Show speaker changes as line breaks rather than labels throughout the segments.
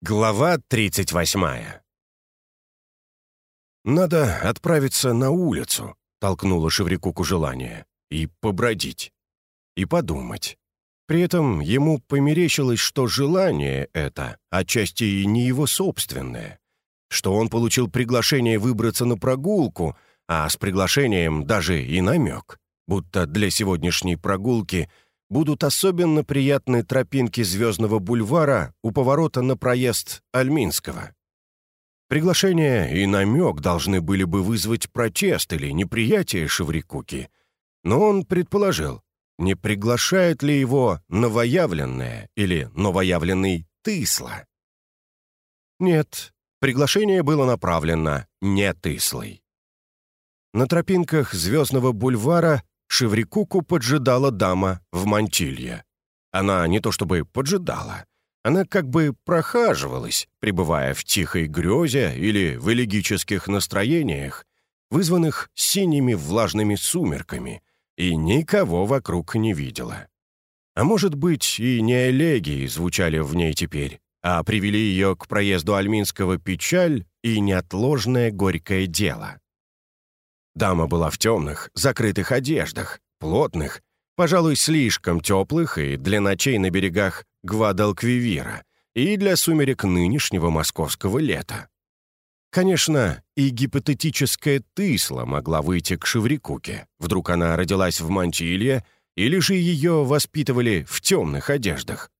Глава 38 «Надо отправиться на улицу», — толкнула Шеврикуку желание, «и побродить, и подумать». При этом ему померещилось, что желание это отчасти и не его собственное, что он получил приглашение выбраться на прогулку, а с приглашением даже и намек, будто для сегодняшней прогулки — будут особенно приятны тропинки Звездного бульвара у поворота на проезд Альминского. Приглашение и намек должны были бы вызвать протест или неприятие Шеврикуки, но он предположил, не приглашает ли его новоявленное или новоявленный Тысла. Нет, приглашение было направлено не Тыслой. На тропинках Звездного бульвара Шеврикуку поджидала дама в мантилье. Она не то чтобы поджидала, она как бы прохаживалась, пребывая в тихой грезе или в элегических настроениях, вызванных синими влажными сумерками, и никого вокруг не видела. А может быть, и не элегии звучали в ней теперь, а привели ее к проезду Альминского печаль и неотложное горькое дело. Дама была в темных, закрытых одеждах, плотных, пожалуй, слишком теплых и для ночей на берегах Гвадалквивира, и для сумерек нынешнего московского лета. Конечно, и гипотетическая Тысла могла выйти к Шеврикуке. Вдруг она родилась в Мантилье, или же ее воспитывали в темных одеждах.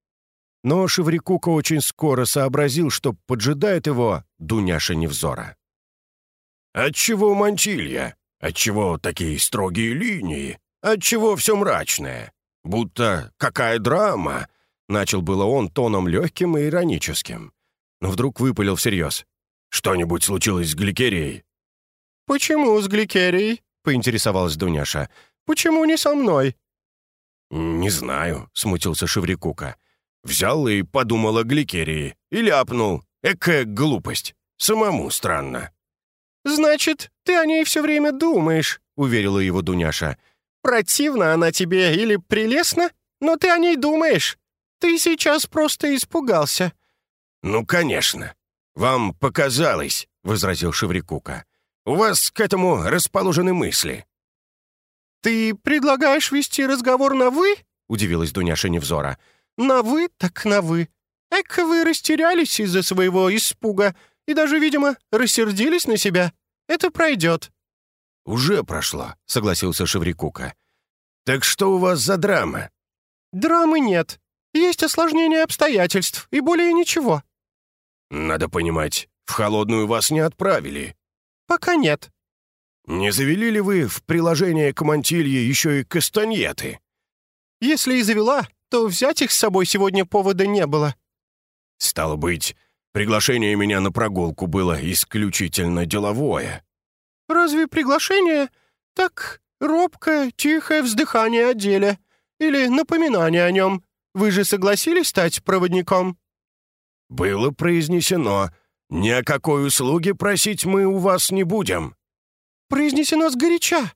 Но Шеврикука очень скоро сообразил, что поджидает его Дуняша Невзора. «Отчего Мантилья?» Отчего такие строгие линии? Отчего все мрачное? Будто какая драма?» Начал было он тоном легким и ироническим. Но вдруг выпалил всерьез. «Что-нибудь случилось с Гликерией?»
«Почему с Гликерией?» — поинтересовалась Дуняша. «Почему не со мной?»
«Не знаю», — смутился Шеврикука. «Взял и подумал о Гликерии. И ляпнул. Экая глупость. Самому странно».
«Значит, ты о ней все время думаешь», — уверила его Дуняша. «Противна она тебе или прелестна, но ты о ней думаешь. Ты сейчас просто испугался».
«Ну, конечно. Вам показалось», — возразил Шеврикука. «У вас к этому расположены мысли».
«Ты предлагаешь вести разговор на «вы»?» — удивилась Дуняша Невзора. «На «вы» так на «вы». Эк, вы растерялись из-за своего испуга и даже, видимо, рассердились на себя. Это пройдет».
«Уже прошла», — согласился Шеврикука. «Так что у вас за драма?»
«Драмы нет. Есть осложнение обстоятельств, и более ничего».
«Надо понимать, в холодную вас не отправили».
«Пока нет».
«Не завели ли вы в приложение к мантилье еще и кастаньеты?»
«Если и завела, то взять их с собой сегодня повода не было».
«Стало быть, Приглашение меня на прогулку было исключительно деловое».
«Разве приглашение? Так, робкое, тихое вздыхание о деле. Или напоминание о нем. Вы же согласились стать проводником?»
«Было произнесено. Ни о какой услуге просить мы у вас не будем».
«Произнесено сгоряча».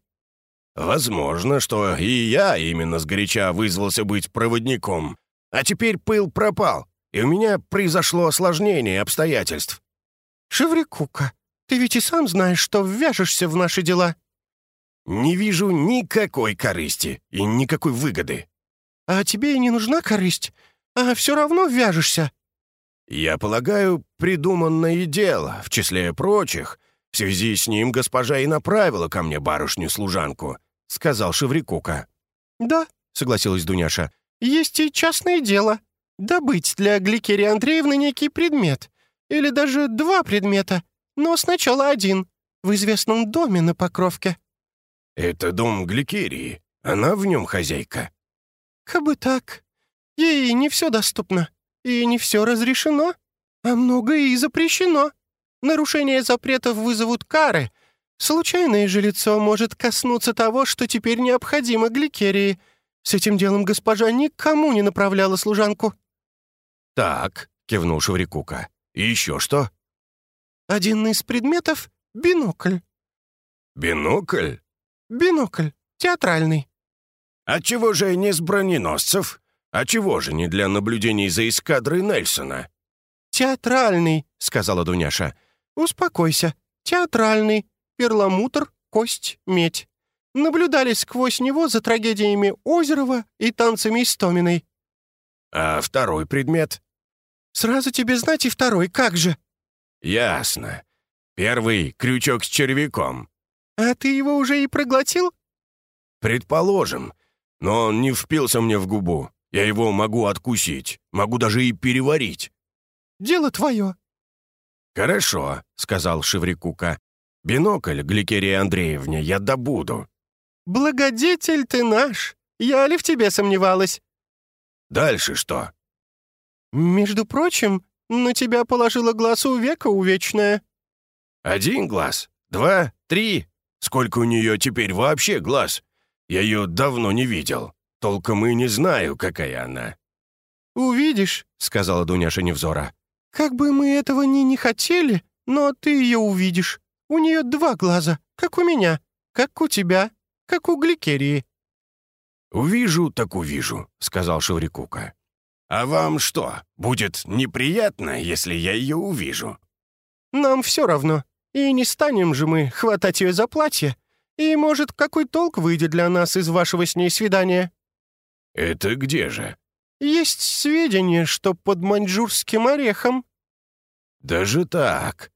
«Возможно, что и я именно сгоряча вызвался быть проводником. А теперь пыл пропал и у меня произошло осложнение обстоятельств».
«Шеврикука, ты ведь и сам знаешь, что ввяжешься в наши дела».
«Не вижу никакой корысти и никакой выгоды».
«А тебе и не нужна корысть, а все равно вяжешься».
«Я полагаю, придуманное дело, в числе прочих, в связи с ним госпожа и направила ко мне барышню-служанку», — сказал Шеврикука.
«Да», — согласилась Дуняша, — «есть и частное дело добыть для Гликерии Андреевны некий предмет. Или даже два предмета. Но сначала один. В известном доме на Покровке».
«Это дом Гликерии. Она в нем хозяйка».
«Кабы так. Ей не все доступно. И не все разрешено. А многое и запрещено. Нарушение запретов вызовут кары. Случайное же лицо может коснуться того, что теперь необходимо Гликерии. С этим делом госпожа никому не направляла служанку».
«Так», — кивнул Шеврикука. «И еще что?»
«Один из предметов — бинокль».
«Бинокль?»
«Бинокль. Театральный».
«А чего же не с броненосцев? А чего же не для наблюдений за эскадрой Нельсона?»
театральный», — сказала Дуняша. «Успокойся. Театральный. Перламутр, кость, медь. Наблюдали сквозь него за трагедиями Озерова и танцами Истоминой».
«А второй предмет?»
«Сразу тебе знать и второй, как же?»
«Ясно. Первый — крючок с червяком».
«А ты его уже и проглотил?»
«Предположим. Но он не впился мне в губу. Я его могу откусить, могу даже и переварить».
«Дело твое».
«Хорошо», — сказал Шеврикука. «Бинокль Гликерии Андреевне я добуду».
«Благодетель ты наш! Я ли в тебе сомневалась?»
«Дальше что?»
«Между прочим, на тебя положила глаз у века увечная».
«Один глаз? Два? Три? Сколько у нее теперь вообще глаз? Я ее давно не видел. Толком и не знаю, какая она».
«Увидишь», — сказала Дуняша Невзора. «Как бы мы этого ни не хотели, но ты ее увидишь. У нее два глаза, как у меня, как у тебя, как у Гликерии».
«Увижу, так увижу», — сказал Шеврикука. «А вам что, будет неприятно, если я ее увижу?»
«Нам все равно. И не станем же мы хватать ее за платье. И, может, какой толк выйдет для нас из вашего с ней свидания?»
«Это где же?»
«Есть сведения, что под маньчжурским орехом».
«Даже так?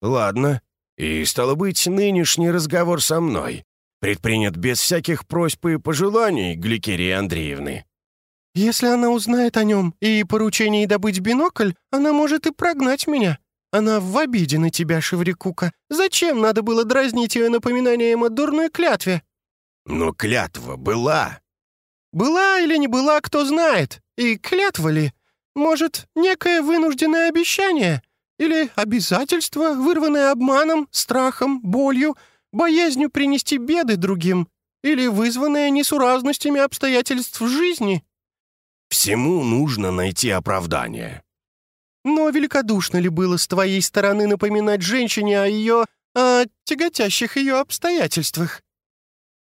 Ладно. И, стало быть, нынешний разговор со мной предпринят без всяких просьб и пожеланий Гликерии Андреевны».
«Если она узнает о нем и поручении добыть бинокль, она может и прогнать меня. Она в обиде на тебя, Шеврикука. Зачем надо было дразнить ее напоминанием о дурной клятве?»
«Но клятва была».
«Была или не была, кто знает. И клятва ли? Может, некое вынужденное обещание? Или обязательство, вырванное обманом, страхом, болью, боязнью принести беды другим? Или вызванное несуразностями обстоятельств жизни?»
«Всему нужно найти оправдание»,
но великодушно ли было с твоей стороны напоминать женщине о ее... о тяготящих ее обстоятельствах?»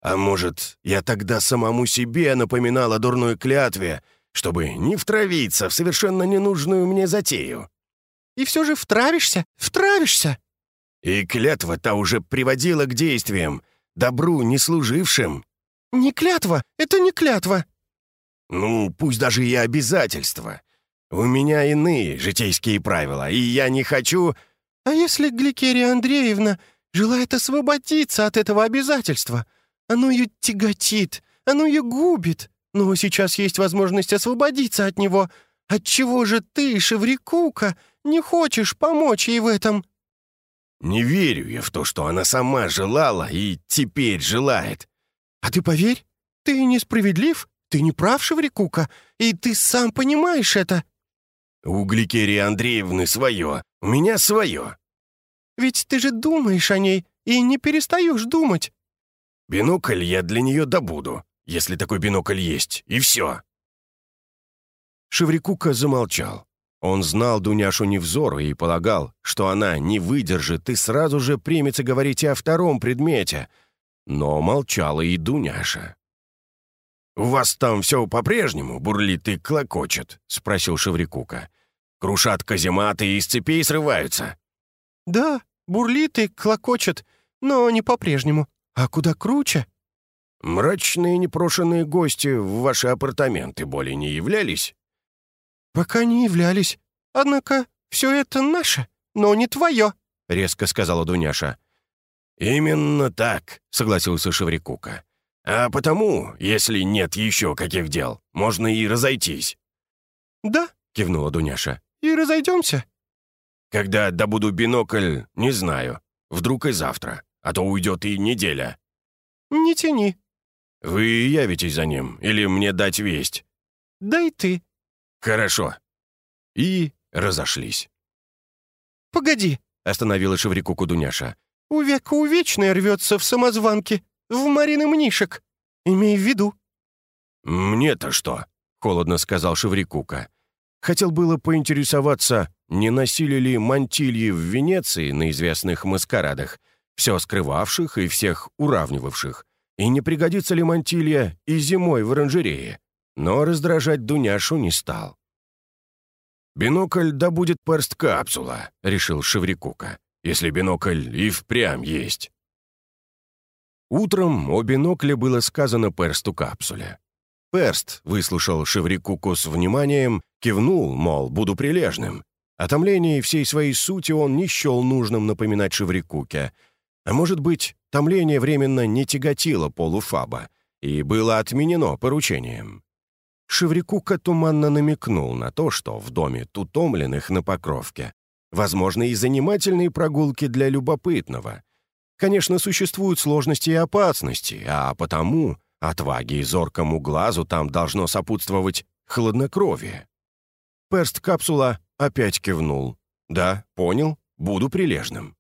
«А может, я тогда самому себе напоминал о дурной клятве, чтобы не втравиться в совершенно ненужную мне затею?»
«И все же втравишься, втравишься!»
«И клятва-то уже приводила к действиям, добру не служившим».
«Не клятва, это не клятва!»
«Ну, пусть даже и обязательства. У меня иные житейские правила, и я не хочу...»
«А если Гликерия Андреевна желает освободиться от этого обязательства? Оно ее тяготит, оно ее губит, но сейчас есть возможность освободиться от него. Отчего же ты, Шеврикука, не хочешь помочь ей в этом?»
«Не верю я в то, что она сама желала и теперь желает».
«А ты поверь, ты несправедлив, ты не прав, Шеврикука, и ты сам понимаешь это».
«У Гликерии Андреевны свое, у меня свое».
«Ведь ты же думаешь о ней и не перестаешь думать».
«Бинокль я для нее добуду, если такой бинокль есть, и все». Шеврикука замолчал. Он знал Дуняшу Невзору и полагал, что она не выдержит и сразу же примется говорить и о втором предмете. Но молчала и Дуняша. «У вас там все по-прежнему бурлит и клокочет?» — спросил Шеврикука. «Крушат казематы и из цепей срываются».
«Да, бурлит и клокочет, но не по-прежнему. А куда круче?»
«Мрачные непрошенные гости в ваши апартаменты более не являлись?»
«Пока не являлись. Однако все это наше, но не твое», — резко сказала Дуняша.
«Именно так», — согласился Шеврикука. А потому, если нет еще каких дел, можно и разойтись».
«Да», — кивнула Дуняша, — «и разойдемся».
«Когда добуду бинокль, не знаю. Вдруг и завтра, а то уйдет и неделя».
«Не тяни».
«Вы явитесь за ним или мне дать весть?»
«Дай ты».
«Хорошо». И разошлись.
«Погоди», — остановила Шеврикуку Дуняша. «Увека увечная рвется в самозванке в Марины Мнишек. Имей в виду».
«Мне-то что?» — холодно сказал Шеврикука. Хотел было поинтересоваться, не носили ли мантильи в Венеции на известных маскарадах, все скрывавших и всех уравнивавших, и не пригодится ли мантилья и зимой в оранжерее, но раздражать Дуняшу не стал. «Бинокль да будет перст-капсула», — решил Шеврикука, «если бинокль и впрямь есть». Утром о бинокле было сказано персту капсуле. Перст выслушал Шеврикуку с вниманием, кивнул, мол, буду прилежным. О томлении всей своей сути он не счел нужным напоминать Шеврикуке. А может быть, томление временно не тяготило полуфаба и было отменено поручением. Шеврикука туманно намекнул на то, что в доме тутомленных на Покровке возможны и занимательные прогулки для любопытного. Конечно, существуют сложности и опасности, а потому отваге и зоркому глазу там должно сопутствовать хладнокровие. Перст-капсула опять кивнул. «Да, понял, буду прилежным».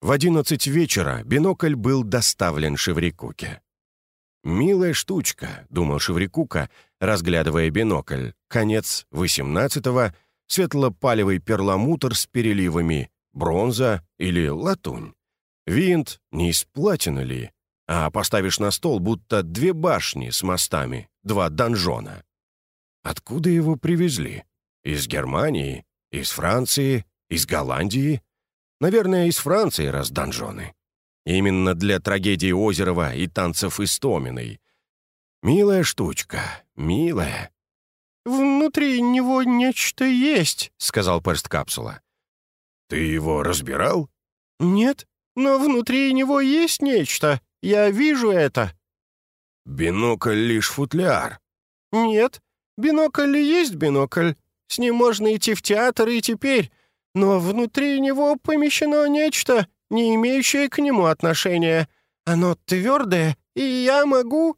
В одиннадцать вечера бинокль был доставлен Шеврикуке. «Милая штучка», — думал Шеврикука, разглядывая бинокль. Конец XVIII, светло-палевый перламутр с переливами, бронза или латунь. Винт не из платины ли, а поставишь на стол будто две башни с мостами, два донжона. Откуда его привезли? Из Германии? Из Франции? Из Голландии? Наверное, из Франции, раз донжоны. Именно для трагедии Озерова и танцев Истоминой. Милая штучка, милая.
«Внутри него нечто есть», — сказал перст капсула.
«Ты его разбирал?»
«Нет, но внутри него есть нечто. Я вижу это».
«Бинокль лишь футляр».
«Нет, бинокль есть бинокль. С ним можно идти в театр и теперь. Но внутри него помещено нечто, не имеющее к нему отношения. Оно твердое, и я могу...»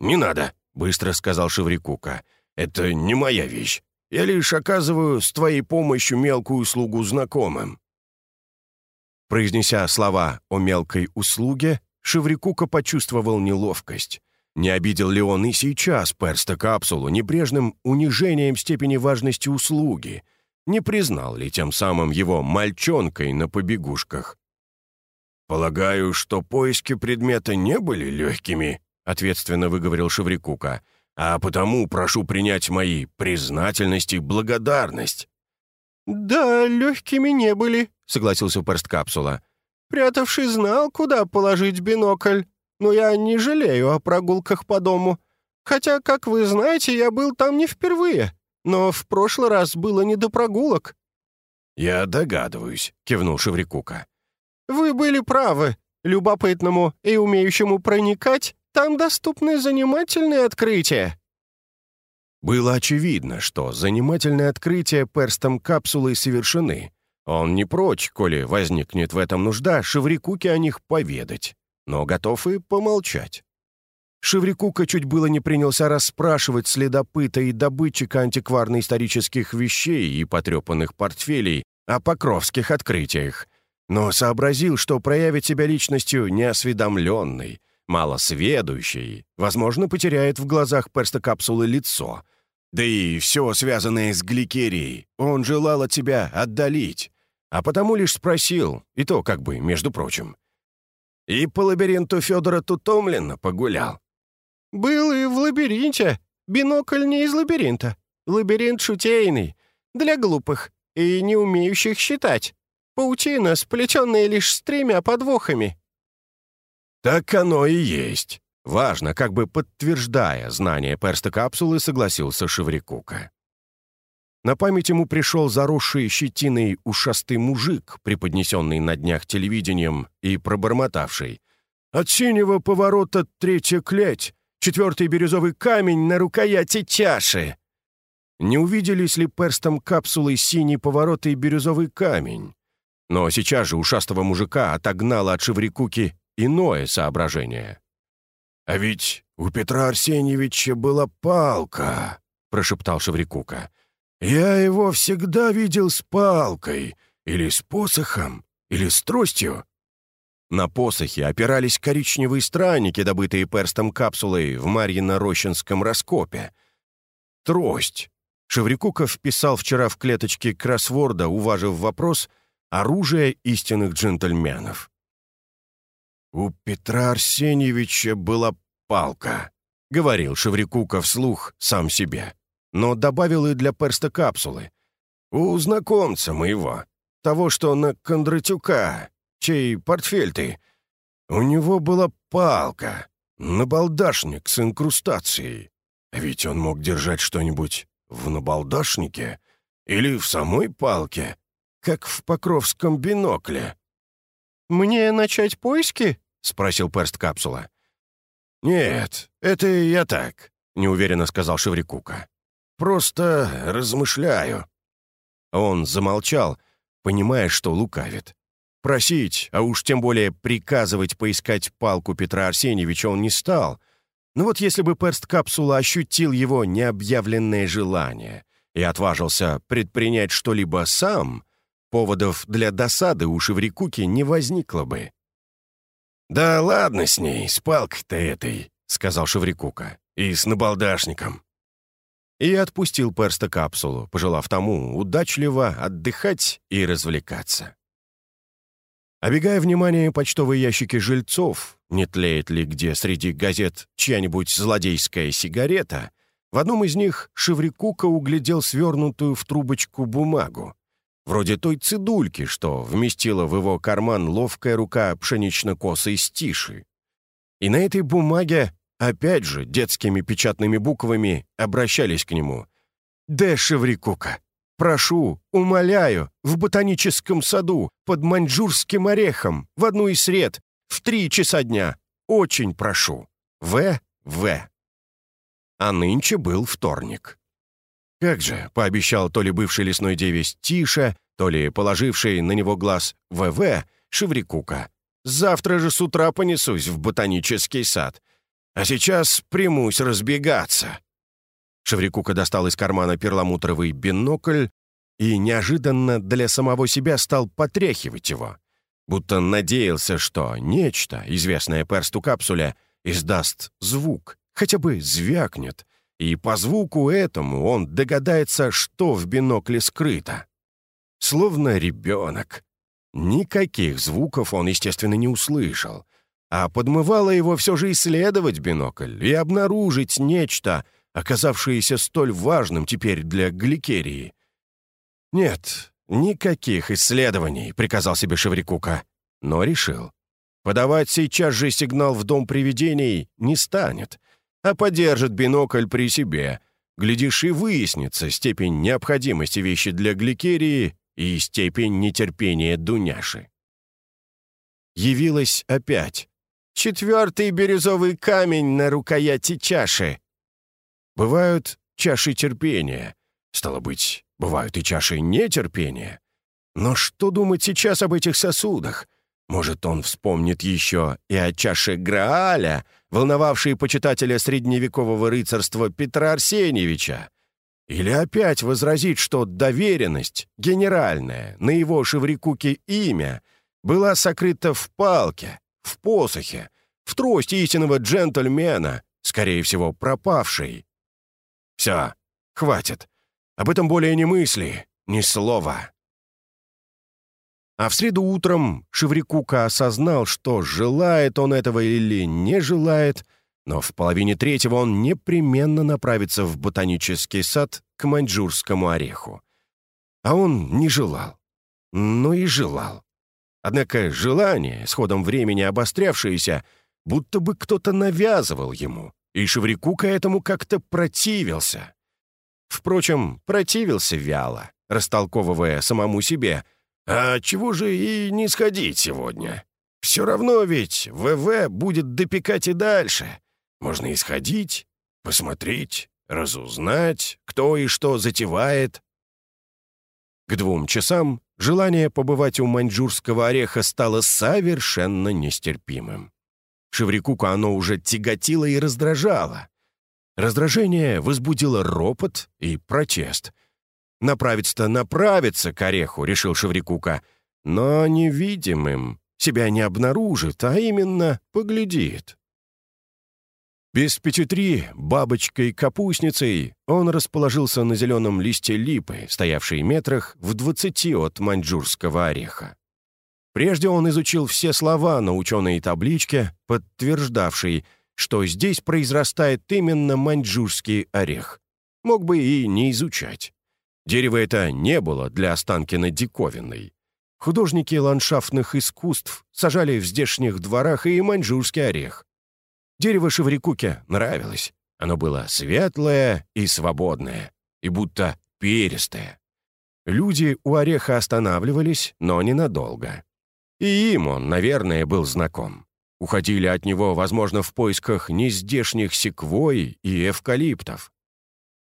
«Не надо», — быстро сказал Шеврикука. «Это не моя вещь. Я лишь оказываю с твоей помощью мелкую услугу знакомым». Произнеся слова о мелкой услуге, Шеврикука почувствовал неловкость. Не обидел ли он и сейчас перста капсулу небрежным унижением степени важности услуги? Не признал ли тем самым его мальчонкой на побегушках? «Полагаю, что поиски предмета не были легкими», — ответственно выговорил Шеврикука, «а потому прошу принять мои признательность и благодарность».
«Да, легкими не были», — согласился перст-капсула. «Прятавший знал, куда положить бинокль, но я не жалею о прогулках по дому. Хотя, как вы знаете, я был там не впервые, но в прошлый раз было не до прогулок».
«Я догадываюсь», — кивнул Шеврикука.
«Вы были правы. Любопытному и умеющему проникать там доступны занимательные открытия».
Было очевидно, что занимательные открытия перстом капсулы совершены. Он не прочь, коли возникнет в этом нужда, Шеврикуке о них поведать, но готов и помолчать. Шеврикука чуть было не принялся расспрашивать следопыта и добытчика антикварно-исторических вещей и потрепанных портфелей о покровских открытиях, но сообразил, что проявит себя личностью неосведомленной, малосведущей, возможно, потеряет в глазах перстокапсулы лицо. Да и все связанное с гликерией он желал от тебя отдалить, а потому лишь спросил, и то как бы, между прочим. И по лабиринту Федора Тутомлина погулял.
«Был и в лабиринте. Бинокль не из лабиринта. Лабиринт шутейный, для глупых и не умеющих считать. Паутина, сплетенная лишь с тремя подвохами».
«Так оно и есть». Важно, как бы подтверждая знание перста капсулы, согласился Шеврикука. На память ему пришел заросший щетиной ушастый мужик, преподнесенный на днях телевидением и пробормотавший. «От синего поворота третья клеть, четвертый бирюзовый камень на рукояти чаши». Не увиделись ли перстом капсулы синий поворот и бирюзовый камень? Но сейчас же ушастого мужика отогнало от Шеврикуки иное соображение. «А ведь у Петра Арсеньевича была палка», — прошептал Шеврикука. «Я его всегда видел с палкой, или с посохом, или с тростью». На посохе опирались коричневые странники, добытые перстом капсулой в Марьино-Рощинском раскопе. Трость. Шеврикуков вписал вчера в клеточки кроссворда, уважив вопрос — оружие истинных джентльменов. «У Петра Арсеньевича была палка», — говорил Шеврикука вслух сам себе. но добавил и для перста капсулы. «У знакомца моего, того, что на Кондратюка, чей портфель ты. У него была палка, набалдашник с инкрустацией. Ведь он мог держать что-нибудь в набалдашнике или в самой палке, как в покровском бинокле».
«Мне начать поиски?» — спросил перст капсула.
«Нет, это я так», — неуверенно сказал Шеврикука. «Просто размышляю». Он замолчал, понимая, что лукавит. Просить, а уж тем более приказывать поискать палку Петра Арсеньевича он не стал. Но вот если бы перст капсула ощутил его необъявленное желание и отважился предпринять что-либо сам, поводов для досады у Шеврикуки не возникло бы. «Да ладно с ней, с палкой-то этой», — сказал Шеврикука, — «и с набалдашником». И отпустил перста капсулу, пожелав тому удачливо отдыхать и развлекаться. Обегая внимание почтовые ящики жильцов, не тлеет ли где среди газет чья-нибудь злодейская сигарета, в одном из них Шеврикука углядел свернутую в трубочку бумагу, вроде той цидульки, что вместила в его карман ловкая рука пшенично-косой стиши. И на этой бумаге, опять же, детскими печатными буквами обращались к нему. «Де Шеврикука, прошу, умоляю, в ботаническом саду, под маньчжурским орехом, в одну из сред, в три часа дня. Очень прошу. В. В. А нынче был вторник. Как же, пообещал то ли бывший лесной девесь Тиша, то ли положивший на него глаз ВВ Шеврикука. Завтра же с утра понесусь в ботанический сад. А сейчас примусь разбегаться. Шеврикука достал из кармана перламутровый бинокль и неожиданно для самого себя стал потряхивать его, будто надеялся, что нечто, известное персту капсуля, издаст звук, хотя бы звякнет, и по звуку этому он догадается, что в бинокле скрыто. Словно ребенок. Никаких звуков он, естественно, не услышал, а подмывало его все же исследовать бинокль и обнаружить нечто, оказавшееся столь важным теперь для гликерии. «Нет, никаких исследований», — приказал себе Шеврикука, но решил. Подавать сейчас же сигнал в дом привидений не станет — а подержит бинокль при себе. Глядишь, и выяснится степень необходимости вещи для гликерии и степень нетерпения Дуняши. Явилась опять. Четвертый бирюзовый камень на рукояти чаши. Бывают чаши терпения. Стало быть, бывают и чаши нетерпения. Но что думать сейчас об этих сосудах? Может, он вспомнит еще и о чаше Грааля, волновавшей почитателя средневекового рыцарства Петра Арсеньевича? Или опять возразить, что доверенность, генеральная, на его Шеврикуке имя, была сокрыта в палке, в посохе, в трости истинного джентльмена, скорее всего, пропавшей? Все, хватит. Об этом более ни мысли, ни слова. А в среду утром Шеврикука осознал, что желает он этого или не желает, но в половине третьего он непременно направится в ботанический сад к маньчжурскому ореху. А он не желал. Ну и желал. Однако желание, с ходом времени обострявшееся, будто бы кто-то навязывал ему, и Шеврикука этому как-то противился. Впрочем, противился вяло, растолковывая самому себе — а чего же и не сходить сегодня? Все равно ведь ВВ будет допекать и дальше. Можно и сходить, посмотреть, разузнать, кто и что затевает. К двум часам желание побывать у маньчжурского ореха стало совершенно нестерпимым. Шеврикука оно уже тяготило и раздражало. Раздражение возбудило ропот и протест — Направиться-то направится к ореху, решил Шеврикука. Но невидимым себя не обнаружит, а именно поглядит. Без пяти три, бабочкой-капустницей, он расположился на зеленом листе липы, стоявшей метрах в двадцати от маньчжурского ореха. Прежде он изучил все слова на ученой табличке, подтверждавшей, что здесь произрастает именно маньчжурский орех. мог бы и не изучать. Дерево это не было для Останкина диковинной. Художники ландшафтных искусств сажали в здешних дворах и маньчжурский орех. Дерево Шеврикуке нравилось. Оно было светлое и свободное, и будто перистое. Люди у ореха останавливались, но ненадолго. И им он, наверное, был знаком. Уходили от него, возможно, в поисках нездешних секвой и эвкалиптов.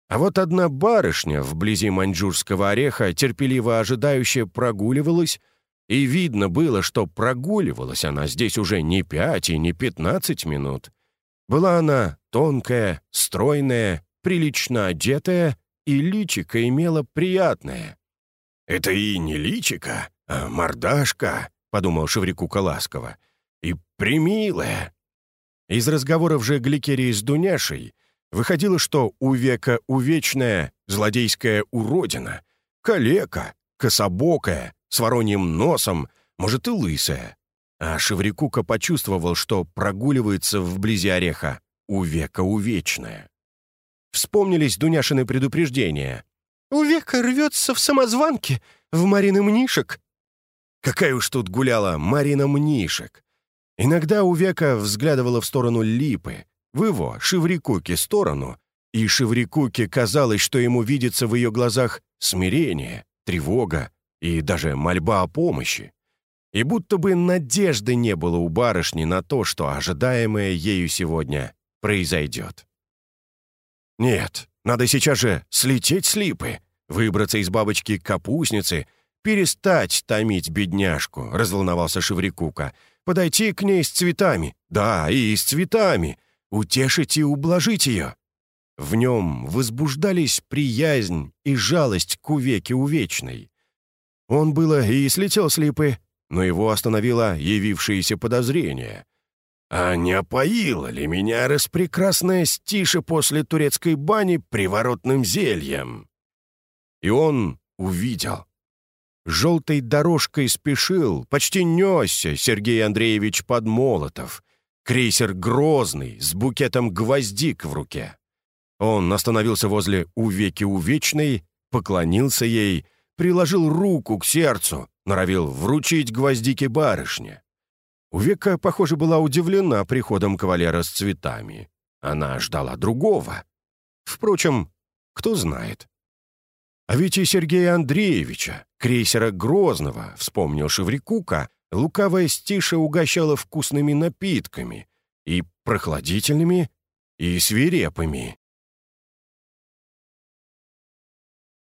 А вот одна барышня вблизи маньчжурского ореха терпеливо ожидающая прогуливалась, и видно было, что прогуливалась она здесь уже не пять и не пятнадцать минут. Была она тонкая, стройная, прилично одетая, и личико имела приятное. «Это и не личико, а мордашка», — подумал Шеврикука ласково, — «и примилая». Из разговоров же Гликерии с Дуняшей выходило, что у века увечная злодейская уродина, калека, кособокая, с вороньим носом, может и лысая. А Шеврикука почувствовал, что прогуливается вблизи ореха у века увечная. Вспомнились Дуняшины предупреждения.
«У века рвется в самозванке, в Марины Мнишек».
Какая уж тут гуляла Марина Мнишек. Иногда у века взглядывала в сторону Липы, в его, Шеврикуке, сторону, и Шеврикуке казалось, что ему видится в ее глазах смирение, тревога и даже мольба о помощи. И будто бы надежды не было у барышни на то, что ожидаемое ею сегодня произойдет. Нет, надо сейчас же слететь с липы, выбраться из бабочки-капустницы, перестать томить бедняжку, разволновался Шеврикука, подойти к ней с цветами, да, и с цветами, утешить и ублажить ее. В нем возбуждались приязнь и жалость к увеке увечной. Он было и слетел с липы, но его остановило явившееся подозрение. А не опоила ли меня распрекрасная стиша после турецкой бани приворотным зельем? И он увидел. Желтой дорожкой спешил, почти несся Сергей Андреевич Подмолотов, крейсер «Грозный» с букетом гвоздик в руке. Он остановился возле увеки увечной, поклонился ей, приложил руку к сердцу, норовил вручить гвоздики барышне. Увека, похоже, была удивлена приходом кавалера с цветами. Она ждала другого. Впрочем, кто знает. А ведь и Сергея Андреевича, крейсера Грозного, вспомнил Шеврикука, лукавая стиша угощала вкусными напитками, и прохладительными, и свирепыми.